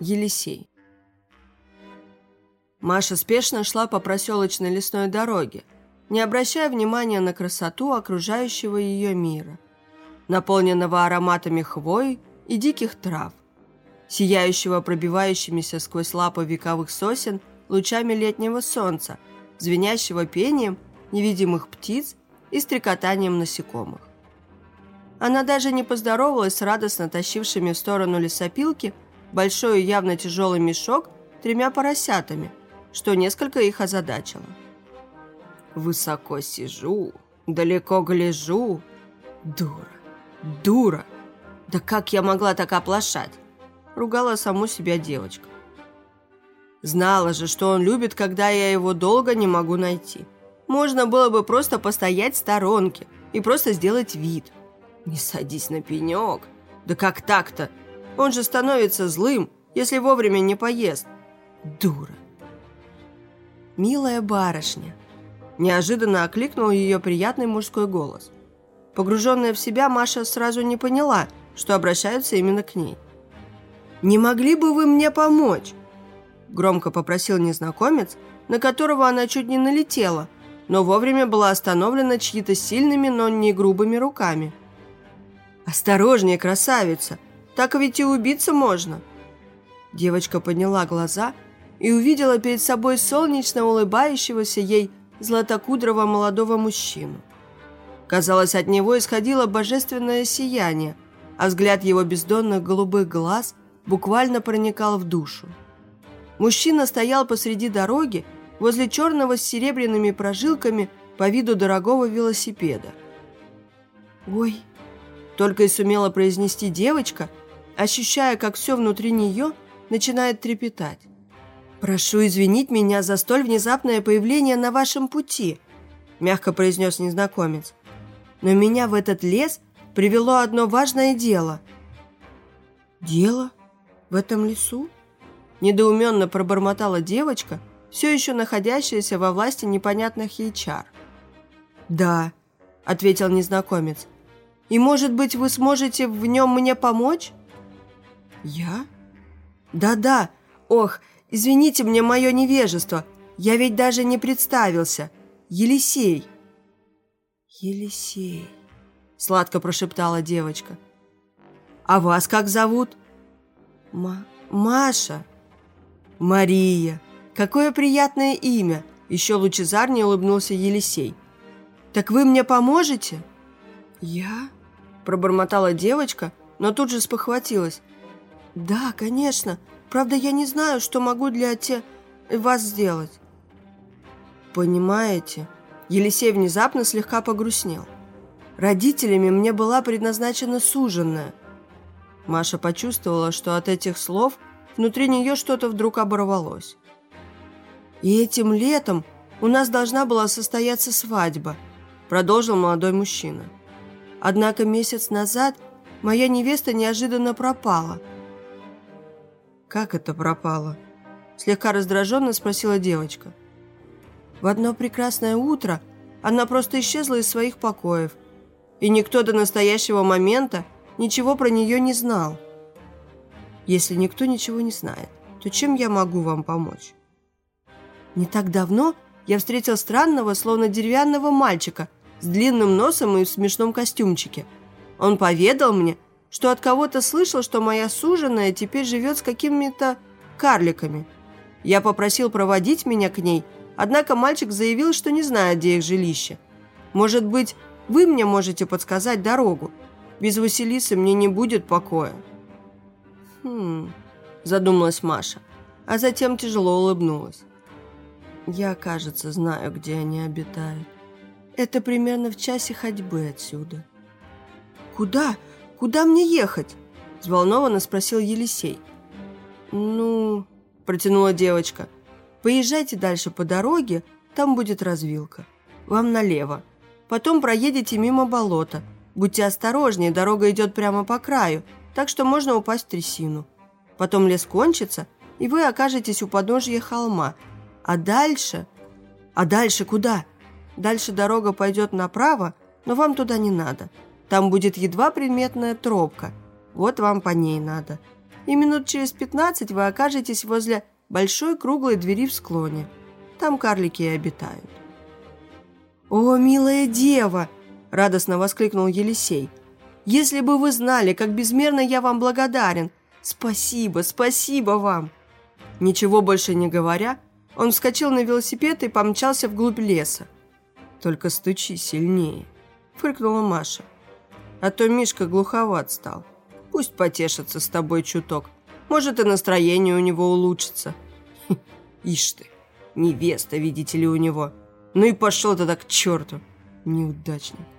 Елисей. Маша спешно шла по проселочной лесной дороге, не обращая внимания на красоту окружающего ее мира, наполненного ароматами хвои и диких трав, сияющего пробивающимися сквозь лапы вековых сосен лучами летнего солнца, звенящего пением невидимых птиц и стрекотанием насекомых. Она даже не поздоровалась с радостно тащившими в сторону лесопилки большой и явно тяжелый мешок тремя поросятами, что несколько их озадачило. «Высоко сижу, далеко гляжу. Дура, дура! Да как я могла так оплошать?» Ругала саму себя девочка. Знала же, что он любит, когда я его долго не могу найти. Можно было бы просто постоять в сторонке и просто сделать вид. Не садись на пенек. Да как так-то? Он же становится злым, если вовремя не поест. Дура. «Милая барышня!» Неожиданно окликнул ее приятный мужской голос. Погруженная в себя, Маша сразу не поняла, что обращаются именно к ней. «Не могли бы вы мне помочь?» Громко попросил незнакомец, на которого она чуть не налетела, но вовремя была остановлена чьи-то сильными, но не грубыми руками. «Осторожнее, красавица! Так ведь и убиться можно!» Девочка подняла глаза – и увидела перед собой солнечно улыбающегося ей златокудрого молодого мужчину. Казалось, от него исходило божественное сияние, а взгляд его бездонных голубых глаз буквально проникал в душу. Мужчина стоял посреди дороги возле черного с серебряными прожилками по виду дорогого велосипеда. «Ой!» – только и сумела произнести девочка, ощущая, как все внутри нее начинает трепетать. «Прошу извинить меня за столь внезапное появление на вашем пути», мягко произнес незнакомец. «Но меня в этот лес привело одно важное дело». «Дело? В этом лесу?» Недоуменно пробормотала девочка, все еще находящаяся во власти непонятных ей. «Да», — ответил незнакомец. «И, может быть, вы сможете в нем мне помочь?» «Я?» «Да-да. Ох, Извините мне мое невежество. Я ведь даже не представился. Елисей». «Елисей», — сладко прошептала девочка. «А вас как зовут?» «Ма... Маша». «Мария. Какое приятное имя!» Еще лучезарнее улыбнулся Елисей. «Так вы мне поможете?» «Я?» – пробормотала девочка, но тут же спохватилась. «Да, конечно. Правда, я не знаю, что могу для те... вас сделать». «Понимаете?» Елисей внезапно слегка погрустнел. «Родителями мне была предназначена суженная». Маша почувствовала, что от этих слов внутри нее что-то вдруг оборвалось. «И этим летом у нас должна была состояться свадьба», продолжил молодой мужчина. «Однако месяц назад моя невеста неожиданно пропала». «Как это пропало?» Слегка раздраженно спросила девочка. В одно прекрасное утро она просто исчезла из своих покоев, и никто до настоящего момента ничего про нее не знал. Если никто ничего не знает, то чем я могу вам помочь? Не так давно я встретил странного, словно деревянного мальчика с длинным носом и в смешном костюмчике. Он поведал мне, что от кого-то слышал, что моя суженая теперь живет с какими-то карликами. Я попросил проводить меня к ней, однако мальчик заявил, что не знает, где их жилище. Может быть, вы мне можете подсказать дорогу? Без Василисы мне не будет покоя». «Хм...» – задумалась Маша, а затем тяжело улыбнулась. «Я, кажется, знаю, где они обитают. Это примерно в часе ходьбы отсюда». «Куда?» «Куда мне ехать?» – взволнованно спросил Елисей. «Ну...» – протянула девочка. «Поезжайте дальше по дороге, там будет развилка. Вам налево. Потом проедете мимо болота. Будьте осторожнее, дорога идет прямо по краю, так что можно упасть в трясину. Потом лес кончится, и вы окажетесь у подножья холма. А дальше... А дальше куда? Дальше дорога пойдет направо, но вам туда не надо. Там будет едва приметная тропка. Вот вам по ней надо. и минут через пятнадцать вы окажетесь возле большой круглой двери в склоне. Там карлики и обитают». «О, милая дева!» – радостно воскликнул Елисей. «Если бы вы знали, как безмерно я вам благодарен! Спасибо, спасибо вам!» Ничего больше не говоря, он вскочил на велосипед и помчался вглубь леса. «Только стучи сильнее», – фыркнула Маша. «А то Мишка глуховат стал. Пусть потешится с тобой чуток. Может, и настроение у него улучшится». «Ишь ты, невеста, видите ли, у него. Ну и пошел тогда к черту, неудачник».